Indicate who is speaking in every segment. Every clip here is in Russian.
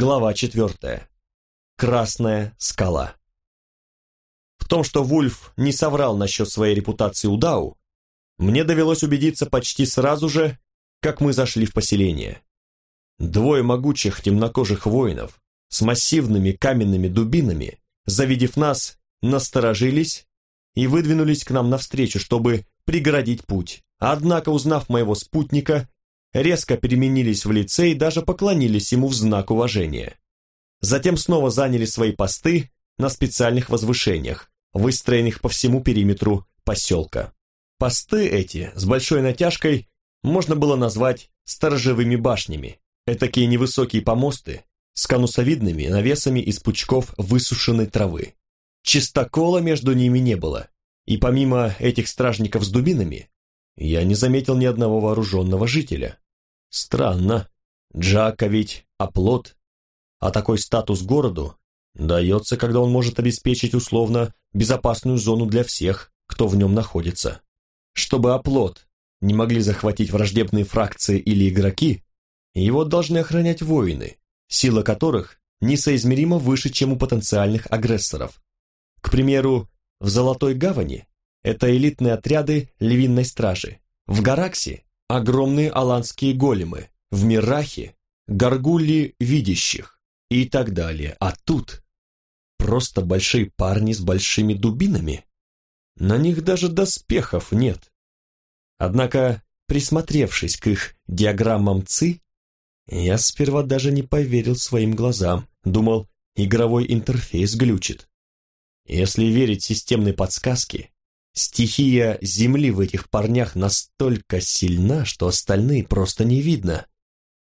Speaker 1: Глава четвертая. Красная скала. В том, что Вульф не соврал насчет своей репутации у Дау, мне довелось убедиться почти сразу же, как мы зашли в поселение. Двое могучих темнокожих воинов с массивными каменными дубинами, завидев нас, насторожились и выдвинулись к нам навстречу, чтобы преградить путь. Однако, узнав моего спутника, резко переменились в лице и даже поклонились ему в знак уважения. Затем снова заняли свои посты на специальных возвышениях, выстроенных по всему периметру поселка. Посты эти с большой натяжкой можно было назвать сторожевыми башнями. Этакие невысокие помосты с конусовидными навесами из пучков высушенной травы. Чистокола между ними не было, и помимо этих стражников с дубинами, я не заметил ни одного вооруженного жителя. Странно. Джака ведь оплот. А такой статус городу дается, когда он может обеспечить условно безопасную зону для всех, кто в нем находится. Чтобы оплот не могли захватить враждебные фракции или игроки, его должны охранять воины, сила которых несоизмеримо выше, чем у потенциальных агрессоров. К примеру, в Золотой Гавани это элитные отряды львиной стражи. В Гараксе – огромные аланские големы. В Мирахе – горгульи видящих. И так далее. А тут просто большие парни с большими дубинами. На них даже доспехов нет. Однако, присмотревшись к их диаграммам ЦИ, я сперва даже не поверил своим глазам, думал, игровой интерфейс глючит. Если верить системной подсказке, Стихия земли в этих парнях настолько сильна, что остальные просто не видно.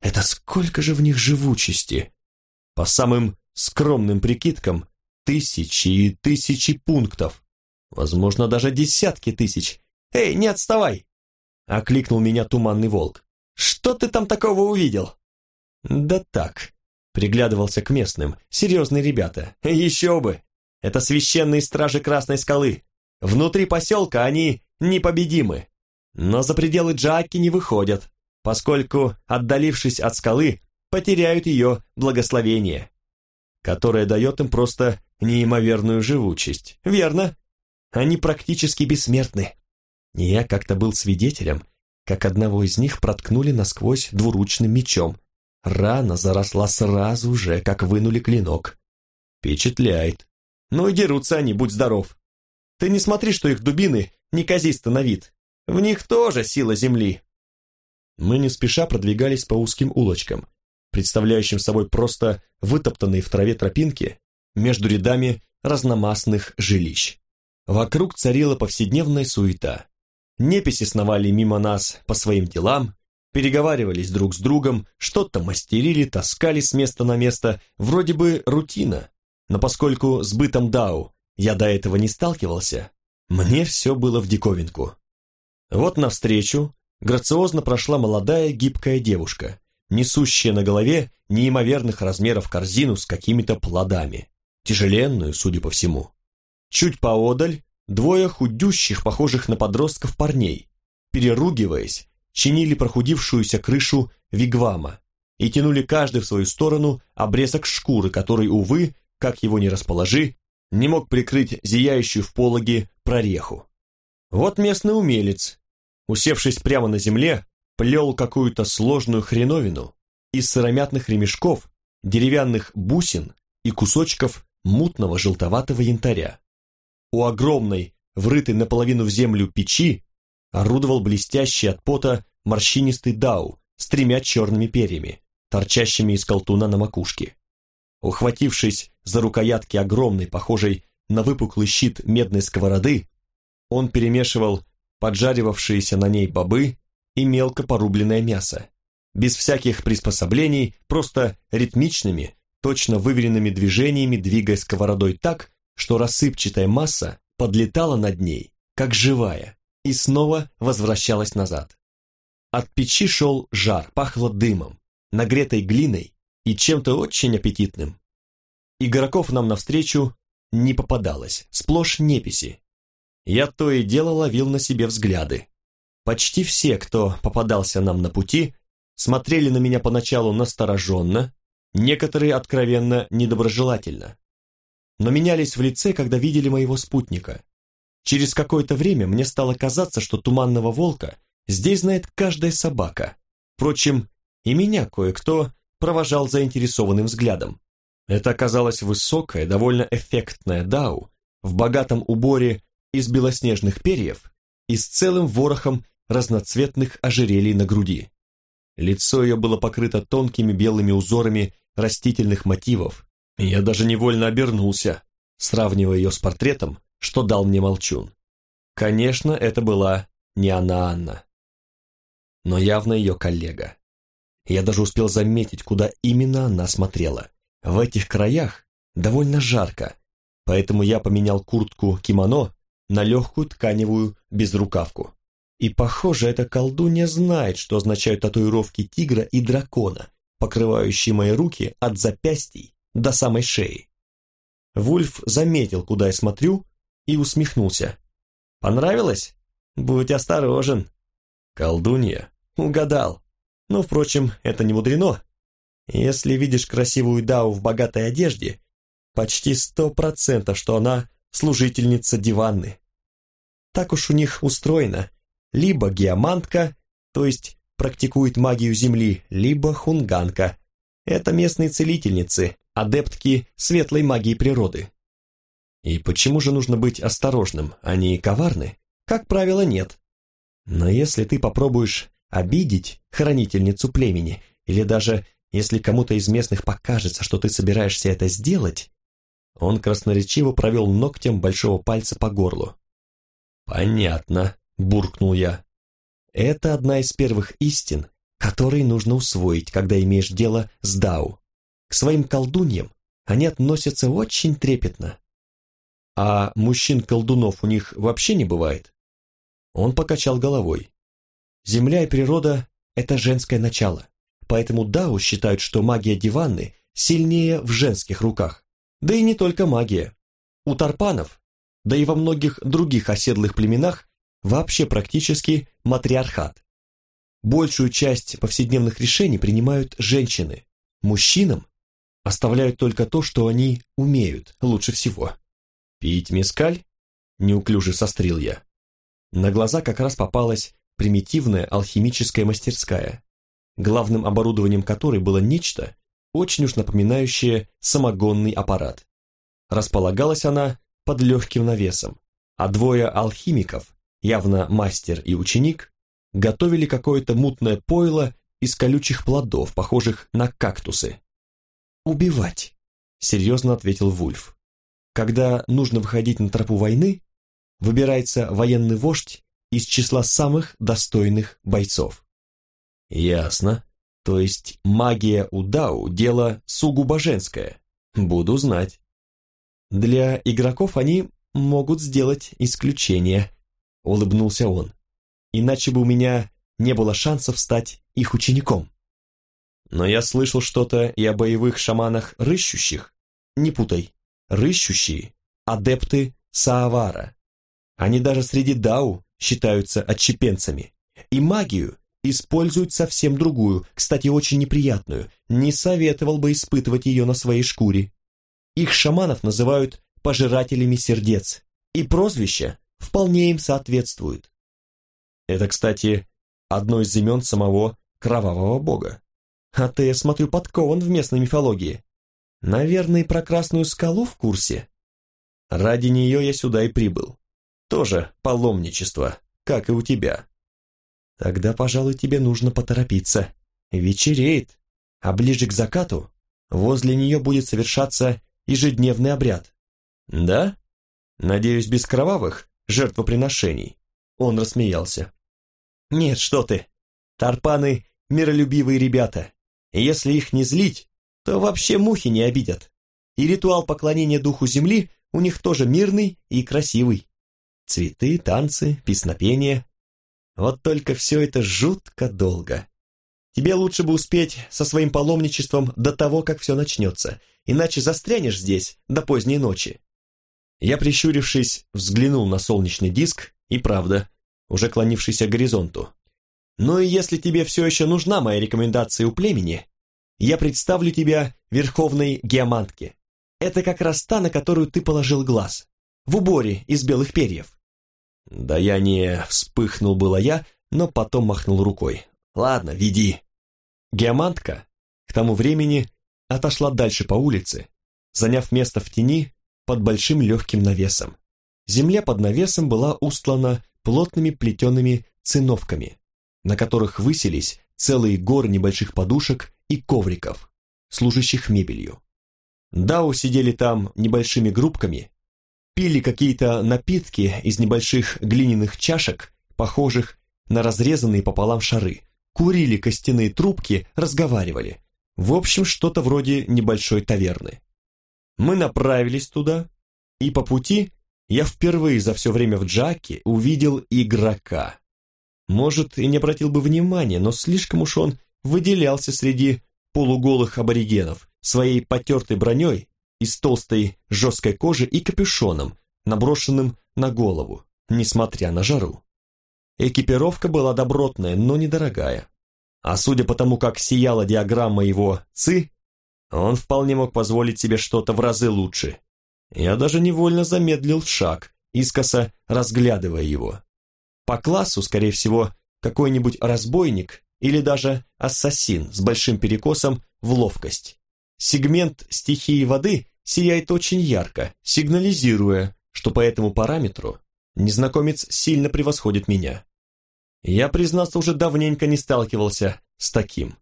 Speaker 1: Это сколько же в них живучести? По самым скромным прикидкам, тысячи и тысячи пунктов. Возможно, даже десятки тысяч. «Эй, не отставай!» Окликнул меня туманный волк. «Что ты там такого увидел?» «Да так», приглядывался к местным. «Серьезные ребята. Еще бы! Это священные стражи Красной Скалы. Внутри поселка они непобедимы, но за пределы Джаки не выходят, поскольку, отдалившись от скалы, потеряют ее благословение, которое дает им просто неимоверную живучесть. Верно? Они практически бессмертны. Я как-то был свидетелем, как одного из них проткнули насквозь двуручным мечом. Рана заросла сразу же, как вынули клинок. Впечатляет. Ну и дерутся они, будь здоров. Ты не смотри, что их дубины неказисты на вид. В них тоже сила земли. Мы не спеша продвигались по узким улочкам, представляющим собой просто вытоптанные в траве тропинки между рядами разномастных жилищ. Вокруг царила повседневная суета. Неписи сновали мимо нас по своим делам, переговаривались друг с другом, что-то мастерили, таскали с места на место, вроде бы рутина. Но поскольку с бытом Дау я до этого не сталкивался, мне все было в диковинку. Вот навстречу грациозно прошла молодая гибкая девушка, несущая на голове неимоверных размеров корзину с какими-то плодами, тяжеленную, судя по всему. Чуть поодаль двое худющих, похожих на подростков парней, переругиваясь, чинили прохудившуюся крышу вигвама и тянули каждый в свою сторону обрезок шкуры, который, увы, как его ни расположи, не мог прикрыть зияющую в пологе прореху. Вот местный умелец, усевшись прямо на земле, плел какую-то сложную хреновину из сыромятных ремешков, деревянных бусин и кусочков мутного желтоватого янтаря. У огромной, врытой наполовину в землю печи, орудовал блестящий от пота морщинистый дау с тремя черными перьями, торчащими из колтуна на макушке. Ухватившись за рукоятки огромной, похожей на выпуклый щит медной сковороды, он перемешивал поджаривавшиеся на ней бобы и мелко порубленное мясо, без всяких приспособлений, просто ритмичными, точно выверенными движениями двигая сковородой так, что рассыпчатая масса подлетала над ней, как живая, и снова возвращалась назад. От печи шел жар, пахло дымом, нагретой глиной и чем-то очень аппетитным. Игроков нам навстречу не попадалось, сплошь неписи. Я то и дело ловил на себе взгляды. Почти все, кто попадался нам на пути, смотрели на меня поначалу настороженно, некоторые откровенно недоброжелательно. Но менялись в лице, когда видели моего спутника. Через какое-то время мне стало казаться, что туманного волка здесь знает каждая собака. Впрочем, и меня кое-кто провожал заинтересованным взглядом. Это оказалась высокая, довольно эффектная дау в богатом уборе из белоснежных перьев и с целым ворохом разноцветных ожерелий на груди. Лицо ее было покрыто тонкими белыми узорами растительных мотивов, и я даже невольно обернулся, сравнивая ее с портретом, что дал мне молчун. Конечно, это была не она Анна, но явно ее коллега. Я даже успел заметить, куда именно она смотрела. В этих краях довольно жарко, поэтому я поменял куртку-кимоно на легкую тканевую безрукавку. И, похоже, эта колдунья знает, что означают татуировки тигра и дракона, покрывающие мои руки от запястий до самой шеи. Вульф заметил, куда я смотрю, и усмехнулся. «Понравилось? Будь осторожен». «Колдунья?» «Угадал. Но, впрочем, это не мудрено. Если видишь красивую Дау в богатой одежде, почти сто процентов, что она служительница диванны. Так уж у них устроено. Либо геомантка, то есть практикует магию земли, либо хунганка. Это местные целительницы, адептки светлой магии природы. И почему же нужно быть осторожным? Они коварны? Как правило, нет. Но если ты попробуешь обидеть хранительницу племени, или даже если кому-то из местных покажется, что ты собираешься это сделать, он красноречиво провел ногтем большого пальца по горлу. «Понятно», — буркнул я. «Это одна из первых истин, которые нужно усвоить, когда имеешь дело с Дау. К своим колдуньям они относятся очень трепетно. А мужчин-колдунов у них вообще не бывает?» Он покачал головой. Земля и природа – это женское начало, поэтому Дау считают, что магия диванны сильнее в женских руках. Да и не только магия. У тарпанов, да и во многих других оседлых племенах вообще практически матриархат. Большую часть повседневных решений принимают женщины. Мужчинам оставляют только то, что они умеют лучше всего. «Пить мескаль?» – неуклюже сострил я. На глаза как раз попалась примитивная алхимическая мастерская, главным оборудованием которой было нечто, очень уж напоминающее самогонный аппарат. Располагалась она под легким навесом, а двое алхимиков, явно мастер и ученик, готовили какое-то мутное пойло из колючих плодов, похожих на кактусы. «Убивать», — серьезно ответил Вульф. «Когда нужно выходить на тропу войны, выбирается военный вождь из числа самых достойных бойцов. Ясно. То есть магия у Дау – дело сугубо женское. Буду знать. Для игроков они могут сделать исключение, улыбнулся он. Иначе бы у меня не было шансов стать их учеником. Но я слышал что-то и о боевых шаманах-рыщущих. Не путай, рыщущие – адепты Саавара. Они даже среди Дау считаются отщепенцами. И магию используют совсем другую, кстати, очень неприятную. Не советовал бы испытывать ее на своей шкуре. Их шаманов называют пожирателями сердец, и прозвище вполне им соответствует. Это, кстати, одно из имен самого кровавого бога. А ты, я смотрю, подкован в местной мифологии. Наверное, про Красную скалу в курсе. Ради нее я сюда и прибыл. Тоже паломничество, как и у тебя. Тогда, пожалуй, тебе нужно поторопиться. Вечереет, а ближе к закату возле нее будет совершаться ежедневный обряд. Да? Надеюсь, без кровавых жертвоприношений. Он рассмеялся. Нет, что ты. Тарпаны – миролюбивые ребята. если их не злить, то вообще мухи не обидят. И ритуал поклонения духу земли у них тоже мирный и красивый. Цветы, танцы, песнопения. Вот только все это жутко долго. Тебе лучше бы успеть со своим паломничеством до того, как все начнется, иначе застрянешь здесь до поздней ночи. Я, прищурившись, взглянул на солнечный диск, и правда, уже клонившийся к горизонту. Ну и если тебе все еще нужна моя рекомендация у племени, я представлю тебя верховной геомантке. Это как раз та, на которую ты положил глаз. В уборе из белых перьев. Да я не вспыхнул было я, но потом махнул рукой. Ладно, веди. Геомантка к тому времени отошла дальше по улице, заняв место в тени под большим легким навесом. Земля под навесом была устлана плотными плетеными циновками, на которых высились целые горы небольших подушек и ковриков, служащих мебелью. Дау сидели там небольшими группками, пили какие-то напитки из небольших глиняных чашек, похожих на разрезанные пополам шары, курили костяные трубки, разговаривали. В общем, что-то вроде небольшой таверны. Мы направились туда, и по пути я впервые за все время в Джаке увидел игрока. Может, и не обратил бы внимания, но слишком уж он выделялся среди полуголых аборигенов своей потертой броней из толстой жесткой кожи и капюшоном, наброшенным на голову, несмотря на жару. Экипировка была добротная, но недорогая. А судя по тому, как сияла диаграмма его ЦИ, он вполне мог позволить себе что-то в разы лучше. Я даже невольно замедлил шаг, искоса разглядывая его. По классу, скорее всего, какой-нибудь разбойник или даже ассасин с большим перекосом в ловкость. Сегмент стихии воды сияет очень ярко, сигнализируя, что по этому параметру незнакомец сильно превосходит меня. Я, признаться, уже давненько не сталкивался с таким.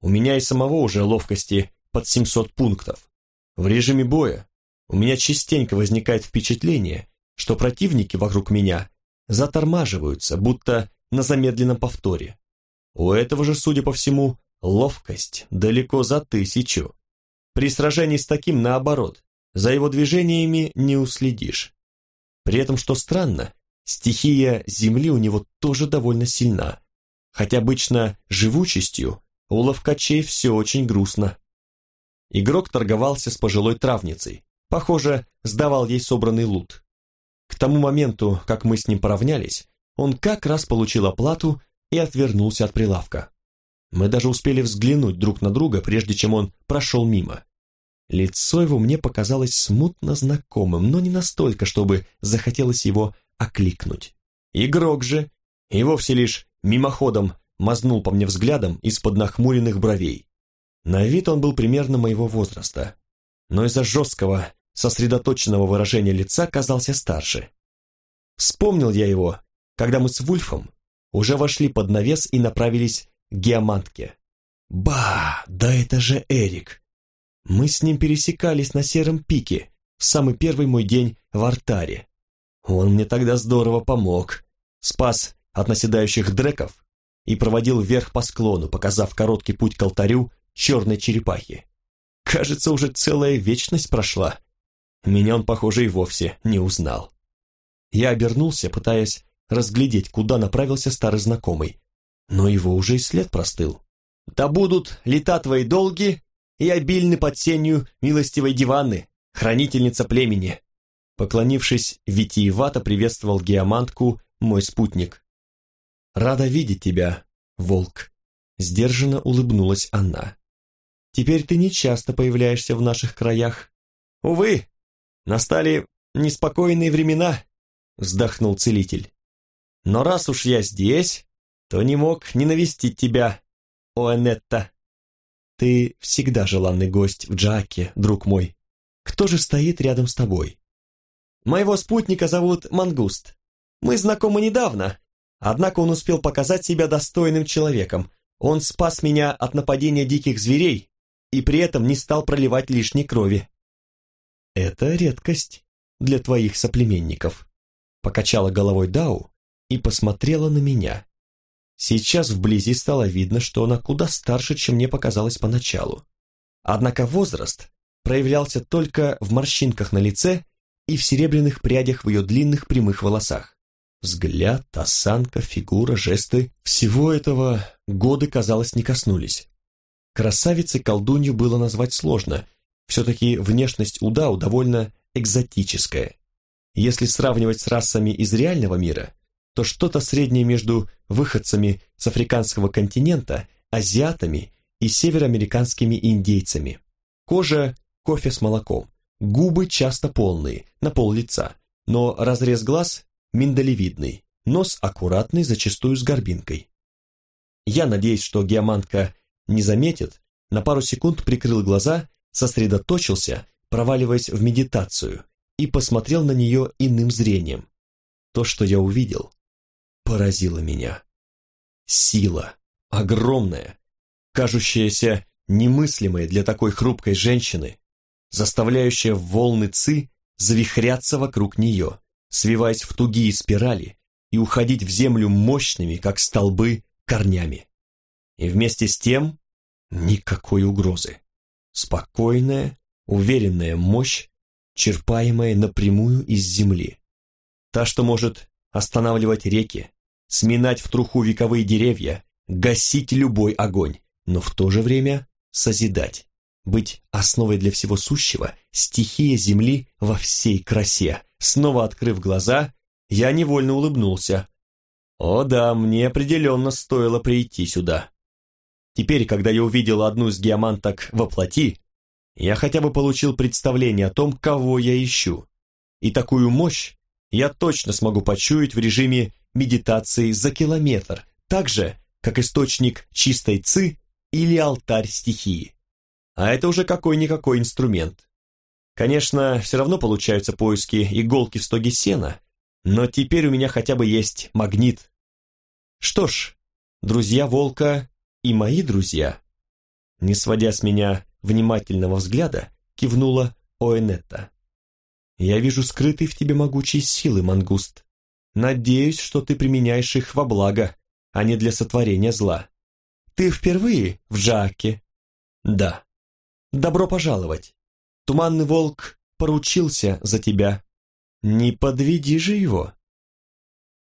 Speaker 1: У меня и самого уже ловкости под 700 пунктов. В режиме боя у меня частенько возникает впечатление, что противники вокруг меня затормаживаются, будто на замедленном повторе. У этого же, судя по всему, ловкость далеко за тысячу. При сражении с таким, наоборот, за его движениями не уследишь. При этом, что странно, стихия Земли у него тоже довольно сильна, хотя обычно живучестью у ловкачей все очень грустно. Игрок торговался с пожилой травницей, похоже, сдавал ей собранный лут. К тому моменту, как мы с ним поравнялись, он как раз получил оплату и отвернулся от прилавка. Мы даже успели взглянуть друг на друга, прежде чем он прошел мимо. Лицо его мне показалось смутно знакомым, но не настолько, чтобы захотелось его окликнуть. Игрок же, и вовсе лишь мимоходом мазнул по мне взглядом из-под нахмуренных бровей. На вид он был примерно моего возраста, но из-за жесткого, сосредоточенного выражения лица казался старше. Вспомнил я его, когда мы с Вульфом уже вошли под навес и направились геомантке. Ба, да это же Эрик! Мы с ним пересекались на Сером пике в самый первый мой день в артаре. Он мне тогда здорово помог, спас от наседающих дреков и проводил вверх по склону, показав короткий путь к алтарю черной черепахи. Кажется, уже целая вечность прошла. Меня он, похоже, и вовсе не узнал. Я обернулся, пытаясь разглядеть, куда направился старый знакомый, но его уже и след простыл. «Да будут лета твои долги и обильны под сенью милостивой диваны, хранительница племени!» Поклонившись, витиевато приветствовал геомантку мой спутник. «Рада видеть тебя, волк!» Сдержанно улыбнулась она. Теперь ты не часто появляешься в наших краях. Увы, настали неспокойные времена, вздохнул целитель. Но раз уж я здесь, то не мог не навестить тебя, Оэнетта. Ты всегда желанный гость в Джаке, друг мой. Кто же стоит рядом с тобой? Моего спутника зовут Мангуст. Мы знакомы недавно, однако он успел показать себя достойным человеком. Он спас меня от нападения диких зверей и при этом не стал проливать лишней крови. «Это редкость для твоих соплеменников», — покачала головой Дау и посмотрела на меня. Сейчас вблизи стало видно, что она куда старше, чем мне показалось поначалу. Однако возраст проявлялся только в морщинках на лице и в серебряных прядях в ее длинных прямых волосах. Взгляд, осанка, фигура, жесты – всего этого годы, казалось, не коснулись. Красавицей-колдунью было назвать сложно, все-таки внешность Удау довольно экзотическая. Если сравнивать с расами из реального мира, то что-то среднее между выходцами с африканского континента, азиатами и североамериканскими индейцами. Кожа – кофе с молоком, губы часто полные, на пол лица, но разрез глаз миндалевидный, нос аккуратный, зачастую с горбинкой. Я, надеюсь, что геомантка не заметит, на пару секунд прикрыл глаза, сосредоточился, проваливаясь в медитацию, и посмотрел на нее иным зрением. То, что я увидел, поразило меня. Сила, огромная, кажущаяся немыслимой для такой хрупкой женщины, заставляющая волны ци завихряться вокруг нее, свиваясь в тугие спирали и уходить в землю мощными, как столбы, корнями. И вместе с тем никакой угрозы. Спокойная, уверенная мощь, черпаемая напрямую из земли. Та, что может останавливать реки, сминать в труху вековые деревья, гасить любой огонь, но в то же время созидать, быть основой для всего сущего, стихия земли во всей красе. Снова открыв глаза, я невольно улыбнулся. О да, мне определенно стоило прийти сюда. Теперь, когда я увидел одну из геоманток во плоти, я хотя бы получил представление о том, кого я ищу. И такую мощь я точно смогу почуять в режиме медитации за километр, так же, как источник чистой ци или алтарь стихии. А это уже какой-никакой инструмент. Конечно, все равно получаются поиски иголки в стоге сена, но теперь у меня хотя бы есть магнит. Что ж, друзья волка и мои друзья. Не сводя с меня внимательного взгляда, кивнула Оэнетта. Я вижу скрытые в тебе могучие силы, мангуст. Надеюсь, что ты применяешь их во благо, а не для сотворения зла. Ты впервые в Джааке? Да. Добро пожаловать. Туманный волк поручился за тебя. Не подведи же его.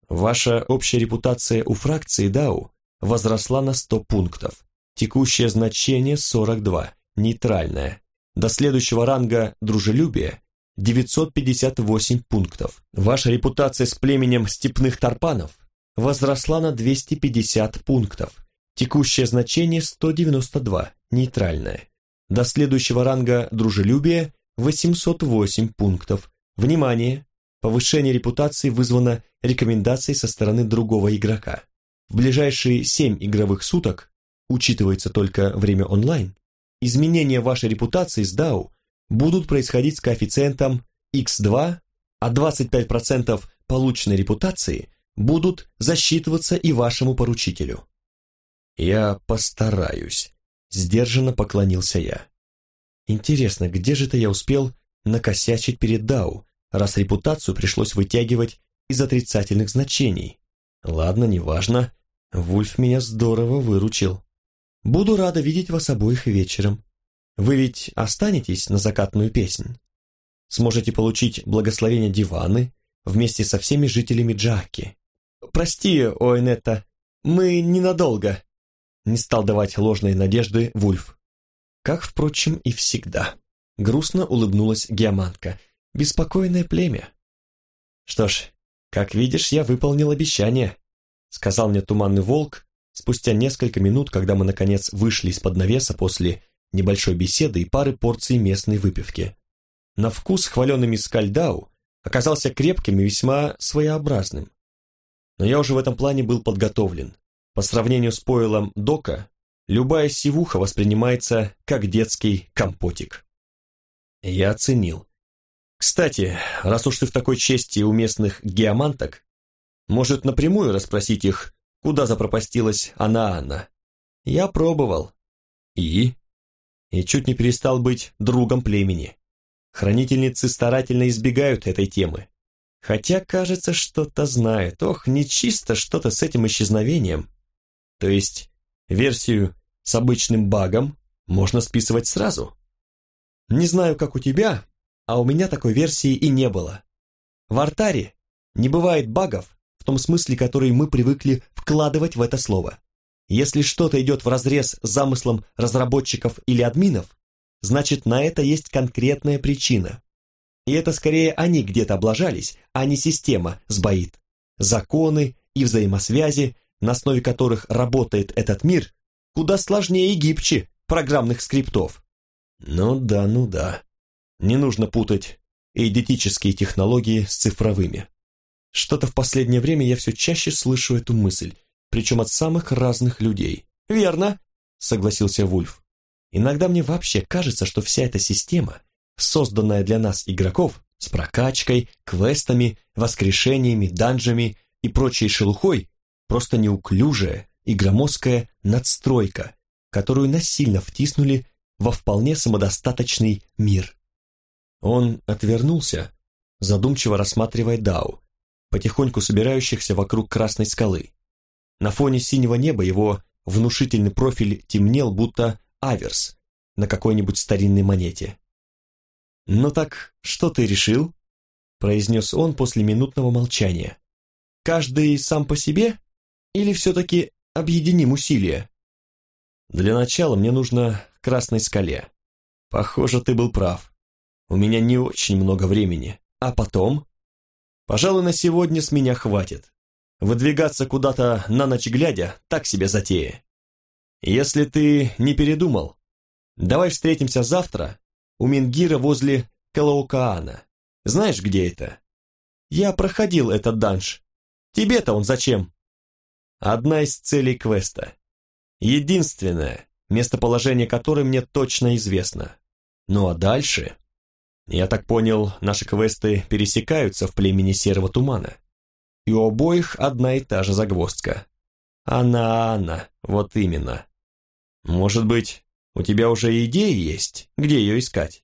Speaker 1: Ваша общая репутация у фракции Дау возросла на 100 пунктов. Текущее значение 42, нейтральное. До следующего ранга дружелюбие 958 пунктов. Ваша репутация с племенем степных тарпанов возросла на 250 пунктов. Текущее значение 192, нейтральное. До следующего ранга дружелюбие 808 пунктов. Внимание! Повышение репутации вызвано рекомендацией со стороны другого игрока. В ближайшие 7 игровых суток, учитывается только время онлайн, изменения вашей репутации с DAO будут происходить с коэффициентом x2, а 25% полученной репутации будут засчитываться и вашему поручителю. Я постараюсь, сдержанно поклонился я. Интересно, где же это я успел накосячить перед Дау, раз репутацию пришлось вытягивать из отрицательных значений? Ладно, неважно, Вульф меня здорово выручил. Буду рада видеть вас обоих вечером. Вы ведь останетесь на закатную песнь? Сможете получить благословение диваны вместе со всеми жителями Джаки. Прости, Оэнетта, мы ненадолго. Не стал давать ложные надежды Вульф. Как, впрочем, и всегда. Грустно улыбнулась геомантка. Беспокойное племя. Что ж, как видишь, я выполнил обещание, сказал мне туманный волк спустя несколько минут, когда мы, наконец, вышли из-под навеса после небольшой беседы и пары порций местной выпивки. На вкус хваленый мискальдау оказался крепким и весьма своеобразным. Но я уже в этом плане был подготовлен. По сравнению с пойлом Дока, любая сивуха воспринимается как детский компотик. Я оценил. Кстати, раз уж ты в такой чести у местных геоманток, может напрямую расспросить их, куда запропастилась она-Анна? Я пробовал. И? И чуть не перестал быть другом племени. Хранительницы старательно избегают этой темы. Хотя, кажется, что-то знают. Ох, нечисто что-то с этим исчезновением. То есть, версию с обычным багом можно списывать сразу. Не знаю, как у тебя, а у меня такой версии и не было. В артаре не бывает багов в том смысле, который мы привыкли вкладывать в это слово. Если что-то идет вразрез с замыслом разработчиков или админов, значит на это есть конкретная причина. И это скорее они где-то облажались, а не система сбоит. Законы и взаимосвязи, на основе которых работает этот мир, куда сложнее и гибче программных скриптов. Ну да, ну да. Не нужно путать эйдетические технологии с цифровыми. Что-то в последнее время я все чаще слышу эту мысль, причем от самых разных людей. «Верно», — согласился Вульф. «Иногда мне вообще кажется, что вся эта система, созданная для нас игроков, с прокачкой, квестами, воскрешениями, данжами и прочей шелухой, просто неуклюжая и громоздкая надстройка, которую насильно втиснули во вполне самодостаточный мир. Он отвернулся, задумчиво рассматривая Дау, потихоньку собирающихся вокруг красной скалы. На фоне синего неба его внушительный профиль темнел, будто аверс на какой-нибудь старинной монете. «Ну так, что ты решил?» произнес он после минутного молчания. «Каждый сам по себе? Или все-таки объединим усилия?» «Для начала мне нужно Красной скале. Похоже, ты был прав. У меня не очень много времени. А потом?» «Пожалуй, на сегодня с меня хватит. Выдвигаться куда-то на ночь глядя – так себе затея. Если ты не передумал, давай встретимся завтра у Мингира возле Калаукаана. Знаешь, где это? Я проходил этот данж. Тебе-то он зачем? Одна из целей квеста. Единственное, местоположение которой мне точно известно. Ну а дальше... Я так понял, наши квесты пересекаются в племени Серого Тумана. И у обоих одна и та же загвоздка. Она, она, вот именно. Может быть, у тебя уже идеи есть, где ее искать?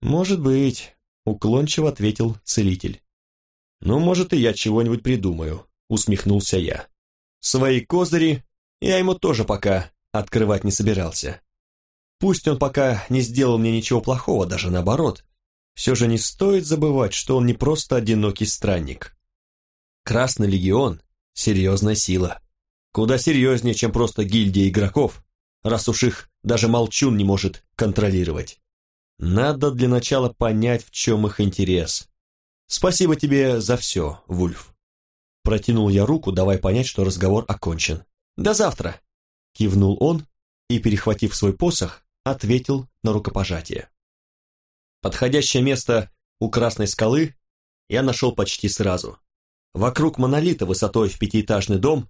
Speaker 1: Может быть, уклончиво ответил целитель. Ну, может, и я чего-нибудь придумаю, усмехнулся я. Свои козыри я ему тоже пока открывать не собирался. Пусть он пока не сделал мне ничего плохого, даже наоборот. Все же не стоит забывать, что он не просто одинокий странник. Красный легион — серьезная сила. Куда серьезнее, чем просто гильдия игроков, раз уж их даже молчун не может контролировать. Надо для начала понять, в чем их интерес. Спасибо тебе за все, Вульф. Протянул я руку, давай понять, что разговор окончен. До завтра. Кивнул он и, перехватив свой посох, ответил на рукопожатие. Подходящее место у Красной скалы я нашел почти сразу. Вокруг монолита высотой в пятиэтажный дом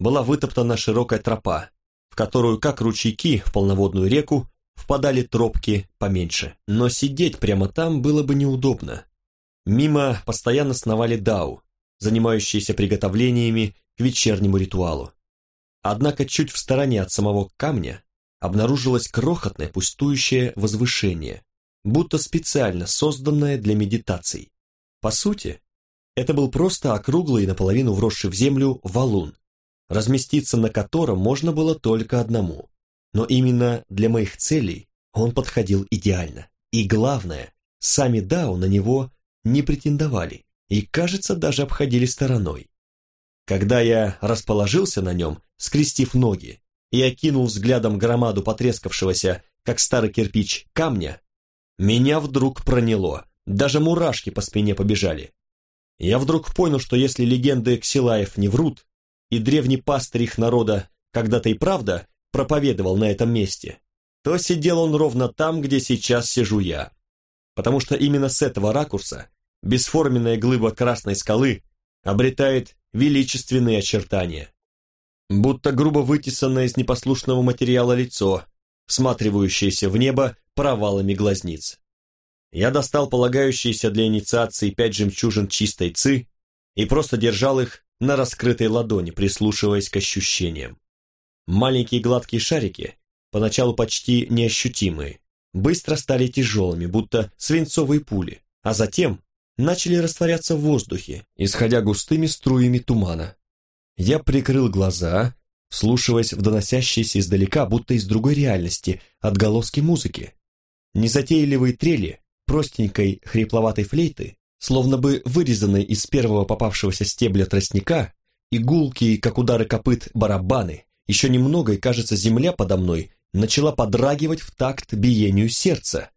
Speaker 1: была вытоптана широкая тропа, в которую, как ручейки в полноводную реку, впадали тропки поменьше. Но сидеть прямо там было бы неудобно. Мимо постоянно сновали дау, занимающиеся приготовлениями к вечернему ритуалу. Однако чуть в стороне от самого камня обнаружилось крохотное пустующее возвышение, будто специально созданное для медитаций. По сути, это был просто округлый, наполовину вросший в землю валун, разместиться на котором можно было только одному. Но именно для моих целей он подходил идеально. И главное, сами Дау на него не претендовали и, кажется, даже обходили стороной. Когда я расположился на нем, скрестив ноги, и окинул взглядом громаду потрескавшегося, как старый кирпич, камня, меня вдруг проняло, даже мурашки по спине побежали. Я вдруг понял, что если легенды Ксилаев не врут, и древний пастырь их народа когда-то и правда проповедовал на этом месте, то сидел он ровно там, где сейчас сижу я. Потому что именно с этого ракурса бесформенная глыба красной скалы обретает величественные очертания. Будто грубо вытесанное из непослушного материала лицо, всматривающееся в небо провалами глазниц. Я достал полагающиеся для инициации пять жемчужин чистой ци и просто держал их на раскрытой ладони, прислушиваясь к ощущениям. Маленькие гладкие шарики, поначалу почти неощутимые, быстро стали тяжелыми, будто свинцовые пули, а затем начали растворяться в воздухе, исходя густыми струями тумана. Я прикрыл глаза, вслушиваясь в доносящиеся издалека, будто из другой реальности, отголоски музыки. Незатейливые трели простенькой хрипловатой флейты, словно бы вырезанной из первого попавшегося стебля тростника, и гулкие, как удары копыт, барабаны, еще немного, и, кажется, земля подо мной начала подрагивать в такт биению сердца.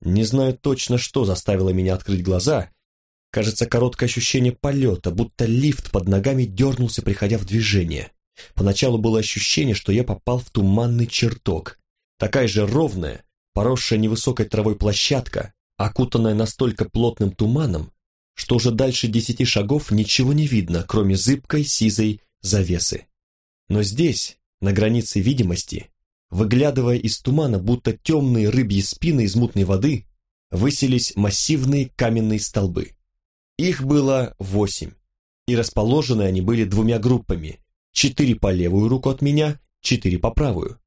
Speaker 1: Не знаю точно, что заставило меня открыть глаза. Кажется, короткое ощущение полета, будто лифт под ногами дернулся, приходя в движение. Поначалу было ощущение, что я попал в туманный чертог. Такая же ровная, поросшая невысокой травой площадка, окутанная настолько плотным туманом, что уже дальше десяти шагов ничего не видно, кроме зыбкой сизой завесы. Но здесь, на границе видимости, выглядывая из тумана, будто темные рыбьи спины из мутной воды, высились массивные каменные столбы. Их было восемь, и расположены они были двумя группами, четыре по левую руку от меня, четыре по правую.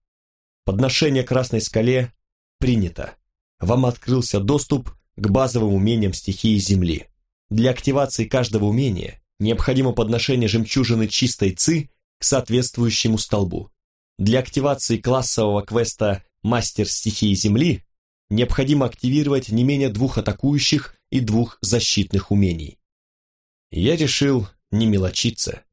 Speaker 1: Подношение Красной скале принято. Вам открылся доступ к базовым умениям стихии Земли. Для активации каждого умения необходимо подношение жемчужины чистой ци к соответствующему столбу. Для активации классового квеста «Мастер стихии Земли» необходимо активировать не менее двух атакующих и двух защитных умений. Я решил не мелочиться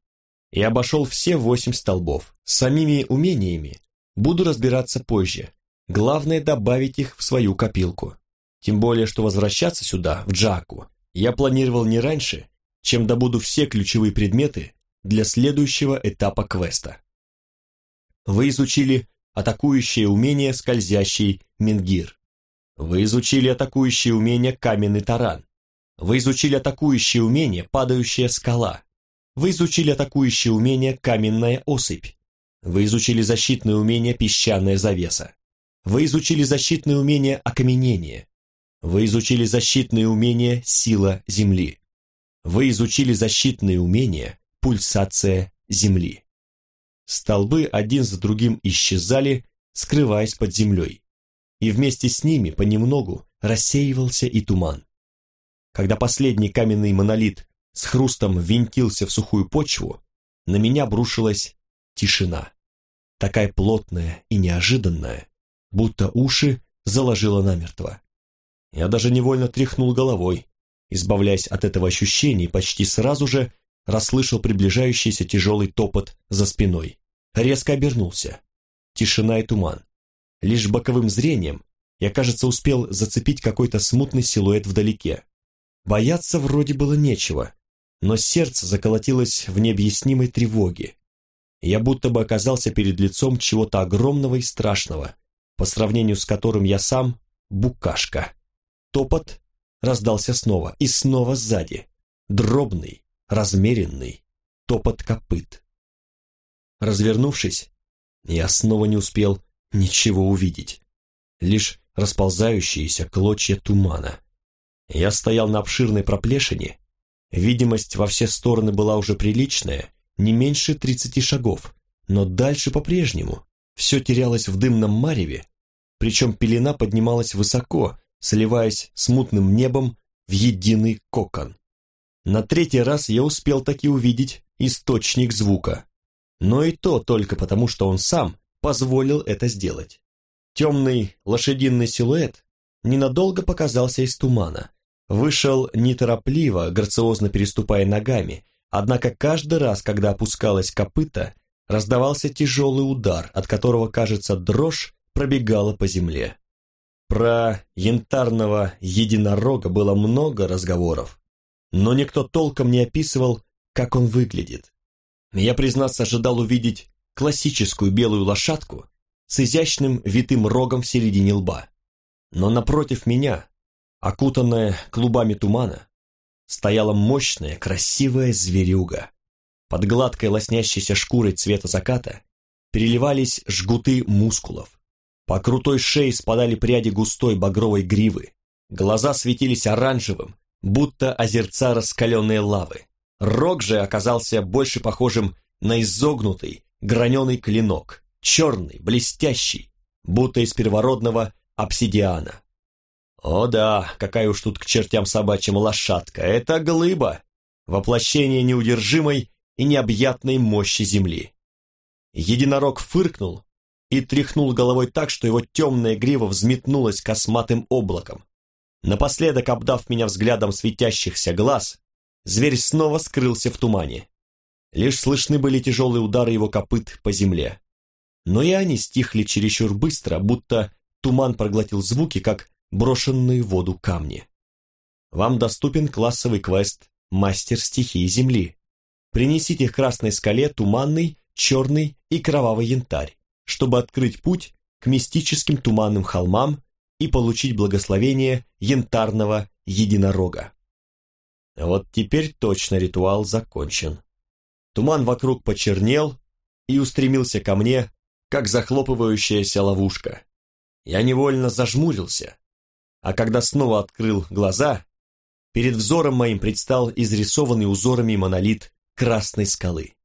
Speaker 1: и обошел все восемь столбов. С самими умениями буду разбираться позже. Главное добавить их в свою копилку. Тем более, что возвращаться сюда, в Джаку, я планировал не раньше, чем добуду все ключевые предметы для следующего этапа квеста. Вы изучили атакующее умение скользящий Мингир. Вы изучили атакующее умение каменный таран. Вы изучили атакующее умение падающая скала. Вы изучили атакующее умение каменная осыпь. Вы изучили защитное умение песчаная завеса. Вы изучили защитное умение окаменение. Вы изучили защитные умения «Сила Земли». Вы изучили защитные умения «Пульсация Земли». Столбы один за другим исчезали, скрываясь под землей. И вместе с ними понемногу рассеивался и туман. Когда последний каменный монолит с хрустом винтился в сухую почву, на меня обрушилась тишина. Такая плотная и неожиданная, будто уши заложила намертво. Я даже невольно тряхнул головой, избавляясь от этого ощущения, и почти сразу же расслышал приближающийся тяжелый топот за спиной. Резко обернулся. Тишина и туман. Лишь боковым зрением я, кажется, успел зацепить какой-то смутный силуэт вдалеке. Бояться вроде было нечего, но сердце заколотилось в необъяснимой тревоге. Я будто бы оказался перед лицом чего-то огромного и страшного, по сравнению с которым я сам — букашка. Топот раздался снова и снова сзади. Дробный, размеренный топот копыт. Развернувшись, я снова не успел ничего увидеть. Лишь расползающиеся клочья тумана. Я стоял на обширной проплешине. Видимость во все стороны была уже приличная, не меньше тридцати шагов, но дальше по-прежнему. Все терялось в дымном мареве, причем пелена поднималась высоко, сливаясь с мутным небом в единый кокон. На третий раз я успел таки увидеть источник звука, но и то только потому, что он сам позволил это сделать. Темный лошадиный силуэт ненадолго показался из тумана, вышел неторопливо, грациозно переступая ногами, однако каждый раз, когда опускалась копыта, раздавался тяжелый удар, от которого, кажется, дрожь пробегала по земле. Про янтарного единорога было много разговоров, но никто толком не описывал, как он выглядит. Я, признаться, ожидал увидеть классическую белую лошадку с изящным витым рогом в середине лба. Но напротив меня, окутанная клубами тумана, стояла мощная, красивая зверюга. Под гладкой лоснящейся шкурой цвета заката переливались жгуты мускулов. По крутой шее спадали пряди густой багровой гривы. Глаза светились оранжевым, будто озерца раскаленной лавы. Рог же оказался больше похожим на изогнутый, граненый клинок, черный, блестящий, будто из первородного обсидиана. О да, какая уж тут к чертям собачьим лошадка, это глыба, воплощение неудержимой и необъятной мощи земли. Единорог фыркнул, и тряхнул головой так, что его темная грива взметнулась косматым облаком. Напоследок, обдав меня взглядом светящихся глаз, зверь снова скрылся в тумане. Лишь слышны были тяжелые удары его копыт по земле. Но и они стихли чересчур быстро, будто туман проглотил звуки, как брошенные в воду камни. Вам доступен классовый квест «Мастер стихии Земли». Принесите к красной скале туманный черный и кровавый янтарь, чтобы открыть путь к мистическим туманным холмам и получить благословение янтарного единорога. Вот теперь точно ритуал закончен. Туман вокруг почернел и устремился ко мне, как захлопывающаяся ловушка. Я невольно зажмурился, а когда снова открыл глаза, перед взором моим предстал изрисованный узорами монолит красной скалы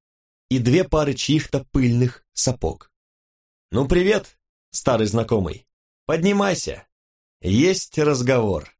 Speaker 1: и две пары чьих-то пыльных сапог. «Ну, привет, старый знакомый! Поднимайся! Есть разговор!»